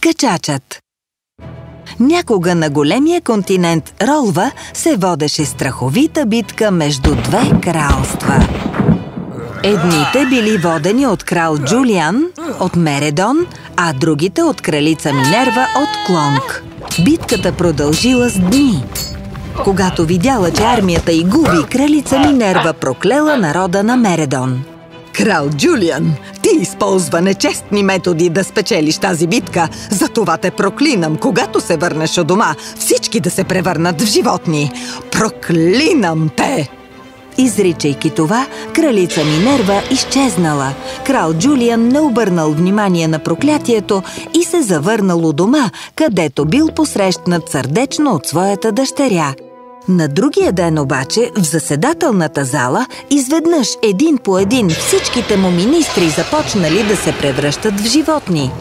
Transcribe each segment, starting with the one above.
Скачачът Някога на големия континент Ролва се водеше страховита битка между две кралства. Едните били водени от крал Джулиан от Мередон, а другите от кралица Минерва от Клонг. Битката продължила с дни. Когато видяла, че армията й губи, кралица Минерва проклела народа на Мередон. Крал Джулиан, ти използва нечестни методи да спечелиш тази битка. Затова те проклинам, когато се върнеш от дома, всички да се превърнат в животни. Проклинам те! Изричайки това, кралица Минерва изчезнала. Крал Джулиан не обърнал внимание на проклятието и се завърнал у дома, където бил посрещнат сърдечно от своята дъщеря. На другия ден обаче, в заседателната зала, изведнъж един по един всичките му министри започнали да се превръщат в животни.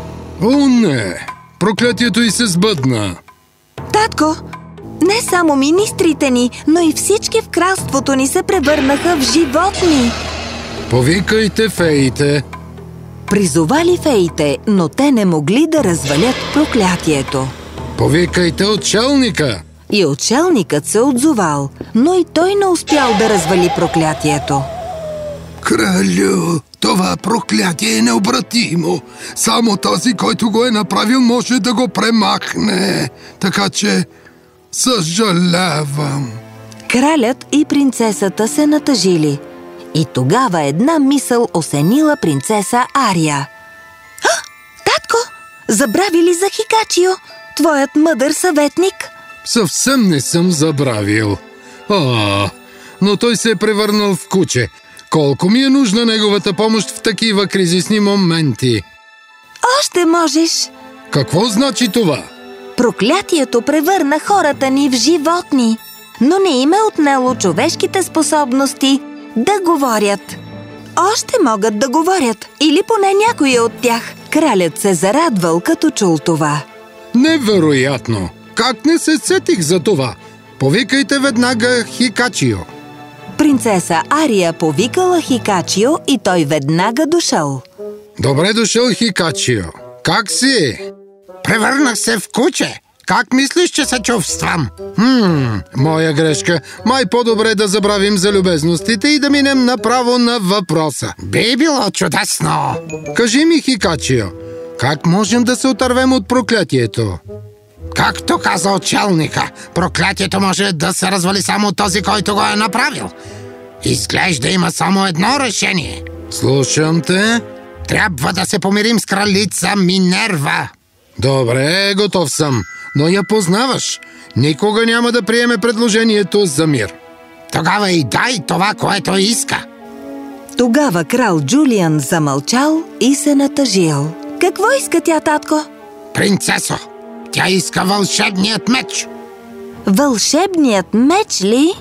О, не! Проклятието и се сбъдна! Татко, не само министрите ни, но и всички в кралството ни се превърнаха в животни. Повикайте феите! Призовали феите, но те не могли да развалят проклятието. Повикайте отчелника! И отчелникът се отзовал, но и той не успял да развали проклятието. Кралю, това проклятие е необратимо. Само този, който го е направил, може да го премахне. Така че съжалявам. Кралят и принцесата се натъжили. И тогава една мисъл осенила принцеса Ария. А, татко, забрави ли за Хикачио, твоят мъдър съветник? Съвсем не съм забравил. А, но той се е превърнал в куче. Колко ми е нужна неговата помощ в такива кризисни моменти? Още можеш. Какво значи това? Проклятието превърна хората ни в животни, но не им е отнело човешките способности да говорят. Още могат да говорят, или поне някои от тях. Кралят се зарадвал, като чул това. Невероятно! Как не се сетих за това? Повикайте веднага Хикачио. Принцеса Ария повикала Хикачио и той веднага дошъл. Добре дошъл, Хикачио. Как си? Превърнах се в куче. Как мислиш, че се чувствам? Хм, моя грешка. Май по-добре да забравим за любезностите и да минем направо на въпроса. Би било чудесно. Кажи ми, Хикачио, как можем да се отървем от проклятието? Както каза отчелника, проклятието може да се развали само този, който го е направил. Изглежда има само едно решение. Слушам те. Трябва да се помирим с кралица Минерва. Добре, готов съм, но я познаваш. Никога няма да приеме предложението за мир. Тогава и дай това, което иска. Тогава крал Джулиан замълчал и се натъжил. Какво иска тя, татко? Принцесо, тя иска вълшебният меч. Вълшебният меч ли?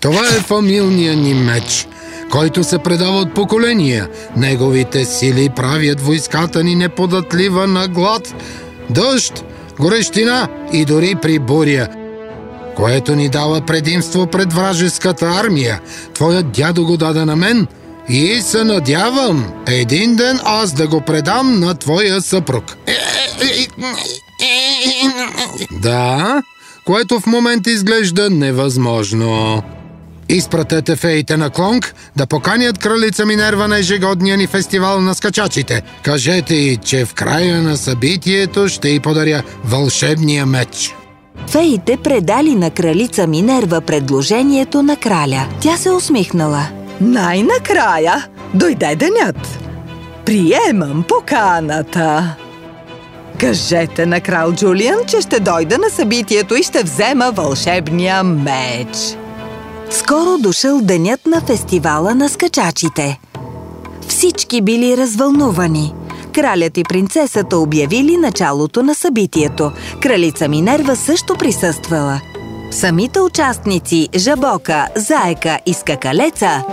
Това е фамилния ни меч, който се предава от поколения. Неговите сили правят войската ни неподатлива на глад, дъжд, горещина и дори при буря, което ни дава предимство пред вражеската армия. Твоят дядо го даде на мен и се надявам един ден аз да го предам на твоя съпруг. Да, което в момента изглежда невъзможно. Изпратете феите на Клонг да поканят кралица Минерва на ежегодния ни фестивал на скачачите. Кажете й, че в края на събитието ще й подаря вълшебния меч. Феите предали на кралица Минерва предложението на краля. Тя се усмихнала. Най-накрая дойде денят. Приемам поканата. Кажете на крал Джулиан, че ще дойда на събитието и ще взема вълшебния меч. Скоро дошъл денят на фестивала на скачачите. Всички били развълнувани. Кралят и принцесата обявили началото на събитието. Кралица Минерва също присъствала. Самите участници Жабока, Заека и Скакалеца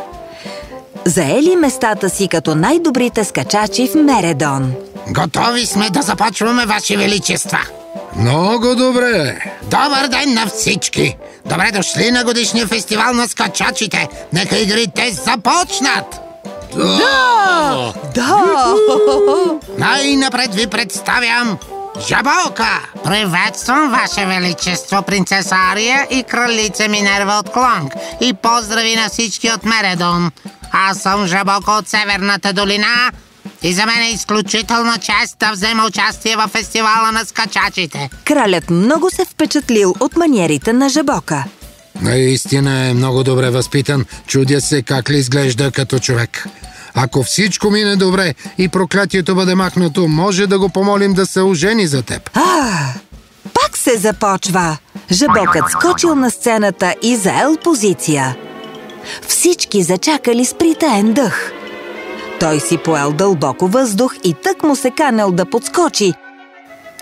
заели местата си като най-добрите скачачи в Мередон. Готови сме да започваме, Ваше Величества. Много добре! Добър ден на всички! Добре дошли на годишния фестивал на скачачите! Нека игрите започнат! Да! Да! Най-напред ви представям Жаболка! Приветствам, Ваше Величество, принцеса Ария и кралица Минерва от Клонг. И поздрави на всички от Мередон. Аз съм Жаболка от Северната долина и за мен е изключителна чест да взема участие в фестивала на скачачите. Кралят много се впечатлил от маниерите на Жабока. Наистина е много добре възпитан. Чудя се как ли изглежда като човек. Ако всичко мине добре и проклятието бъде махнато, може да го помолим да се ожени за теб. А, пак се започва. Жабокът скочил на сцената и заел позиция. Всички зачакали с притаен дъх. Той си поел дълбоко въздух и тък му се канел да подскочи,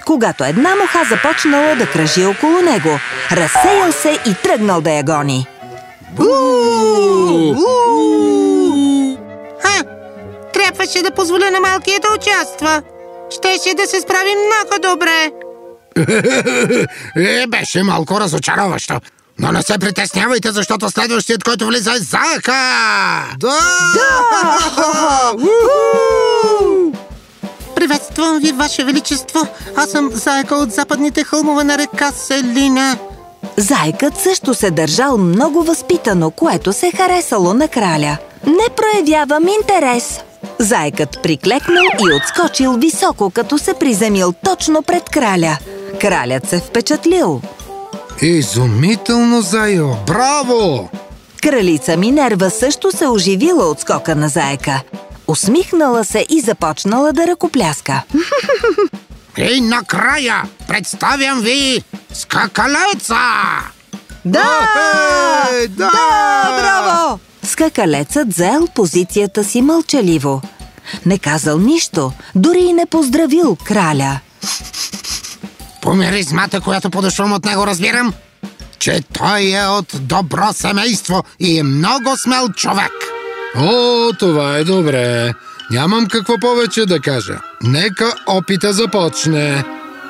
когато една муха започнала да кръжи около него. Разсеял се и тръгнал да я гони. А, трябваше да позволя на малкия да участва. Щеше да се справи много добре. Е, беше малко разочароващо. Но не се притеснявайте, защото следващият, който влиза е Зака! Да! Приветствам ви, Ваше Величество. Аз съм заека от западните хълмове на река Селина. Зайкът също се държал много възпитано, което се харесало на краля. Не проявявам интерес. Зайкът приклекнал и отскочил високо, като се приземил точно пред краля. Кралят се впечатлил. Изумително, Зайо! Браво! Кралица Минерва също се оживила от скока на заека. Усмихнала се и започнала да ръкопляска. И накрая представям ви скакалеца! Да! Е, да! Да, браво! Скакалецът заел позицията си мълчаливо. Не казал нищо, дори и не поздравил краля. По миризмата, която подошвам от него, разбирам, че той е от добро семейство и е много смел човек. О, това е добре. Нямам какво повече да кажа. Нека опита започне.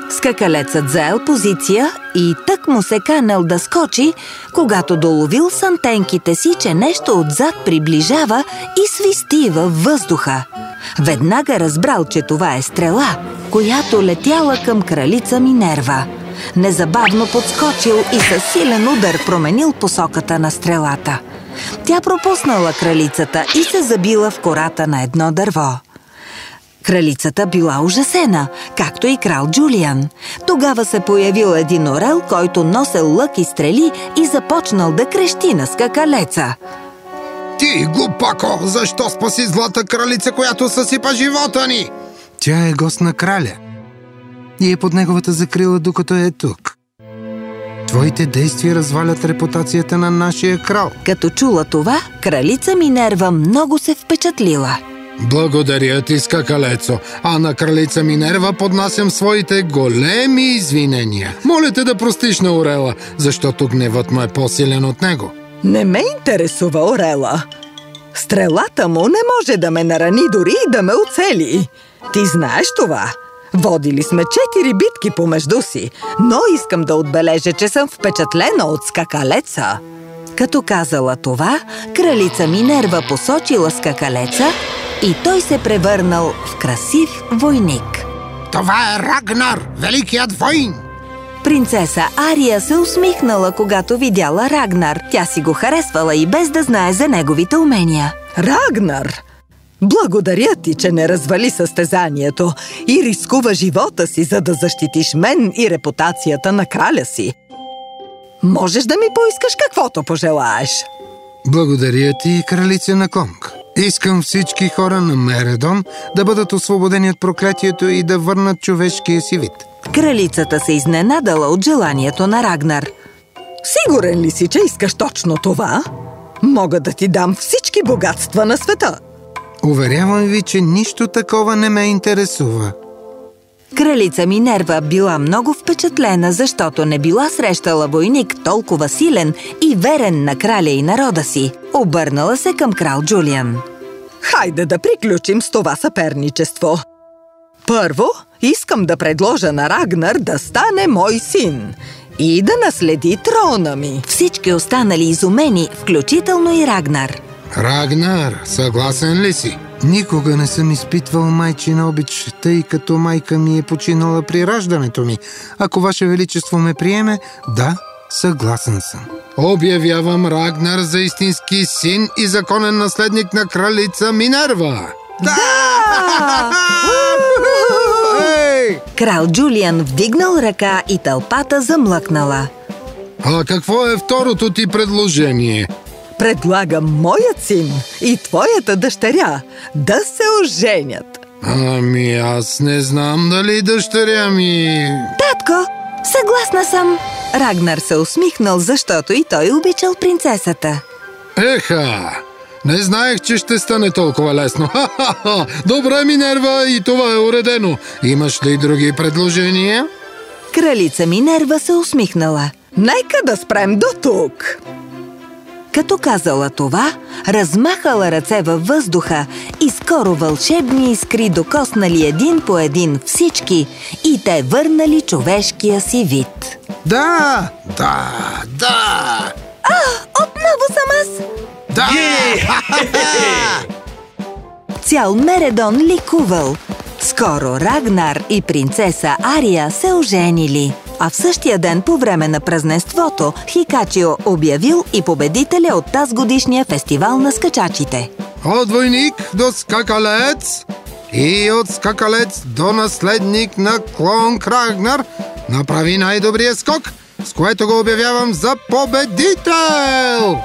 Скакалецът заел позиция и тък му се канел да скочи, когато доловил с антенките си, че нещо отзад приближава и свисти във въздуха. Веднага разбрал, че това е стрела, която летяла към кралица Минерва. Незабавно подскочил и със силен удар променил посоката на стрелата. Тя пропуснала кралицата и се забила в кората на едно дърво. Кралицата била ужасена, както и крал Джулиан. Тогава се появил един орел, който носел лък и стрели и започнал да крещи на скакалеца. Ти, глупако, защо спаси злата кралица, която съсипа живота ни? Тя е гост на краля и е под неговата закрила, докато е тук. Твоите действия развалят репутацията на нашия крал. Като чула това, кралица Минерва много се впечатлила. Благодаря ти, скакалецо, а на кралица Минерва поднасям своите големи извинения. Моля те да простиш на Орела, защото гневът му е по-силен от него. Не ме интересува Орела. Стрелата му не може да ме нарани дори и да ме оцели. Ти знаеш това. Водили сме четири битки помежду си, но искам да отбележа, че съм впечатлена от скакалеца. Като казала това, кралица Минерва посочила скакалеца и той се превърнал в красив войник. Това е Рагнар, великият войн! Принцеса Ария се усмихнала, когато видяла Рагнар. Тя си го харесвала и без да знае за неговите умения. Рагнар! Благодаря ти, че не развали състезанието и рискува живота си, за да защитиш мен и репутацията на краля си. Можеш да ми поискаш каквото пожелаеш. Благодаря ти, кралица на Конг. Искам всички хора на Мередон да бъдат освободени от проклятието и да върнат човешкия си вид. Кралицата се изненадала от желанието на Рагнар. Сигурен ли си, че искаш точно това? Мога да ти дам всички богатства на света. Уверявам ви, че нищо такова не ме интересува. Кралица Минерва била много впечатлена, защото не била срещала войник толкова силен и верен на краля и народа си. Обърнала се към крал Джулиан. Хайде да приключим с това съперничество. Първо, искам да предложа на Рагнар да стане мой син и да наследи трона ми. Всички останали изумени, включително и Рагнар. Рагнар, съгласен ли си? Никога не съм изпитвал майчина обич, тъй като майка ми е починала при раждането ми. Ако Ваше Величество ме приеме, да, съгласен съм. Обявявам Рагнар за истински син и законен наследник на кралица Минерва. Крал Джулиан вдигнал ръка и тълпата замлъкнала. А какво е второто ти предложение? Предлагам моят син и твоята дъщеря да се оженят. Ами аз не знам дали дъщеря ми... Татко, съгласна съм. Рагнар се усмихнал, защото и той обичал принцесата. Еха! Не знаех, че ще стане толкова лесно. Ха-ха-ха! Добре, Минерва, и това е уредено. Имаш ли други предложения? Кралица Минерва се усмихнала. Нека да спрем до тук. Като казала това, размахала ръце във въздуха и скоро вълшебни искри докоснали един по един всички и те върнали човешкия си вид. Да, да, да! Отново съм аз! Да! Цял Мередон ликувал. Скоро Рагнар и принцеса Ария се оженили. А в същия ден по време на празненството Хикачио обявил и победителя от тази годишния фестивал на скачачите. От войник до скакалец и от скакалец до наследник на клон Рагнар направи най-добрия скок, с което го обявявам за победител!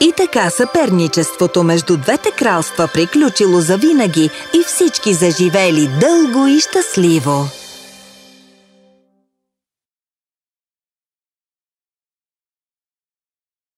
И така съперничеството между двете кралства приключило завинаги и всички заживели дълго и щастливо.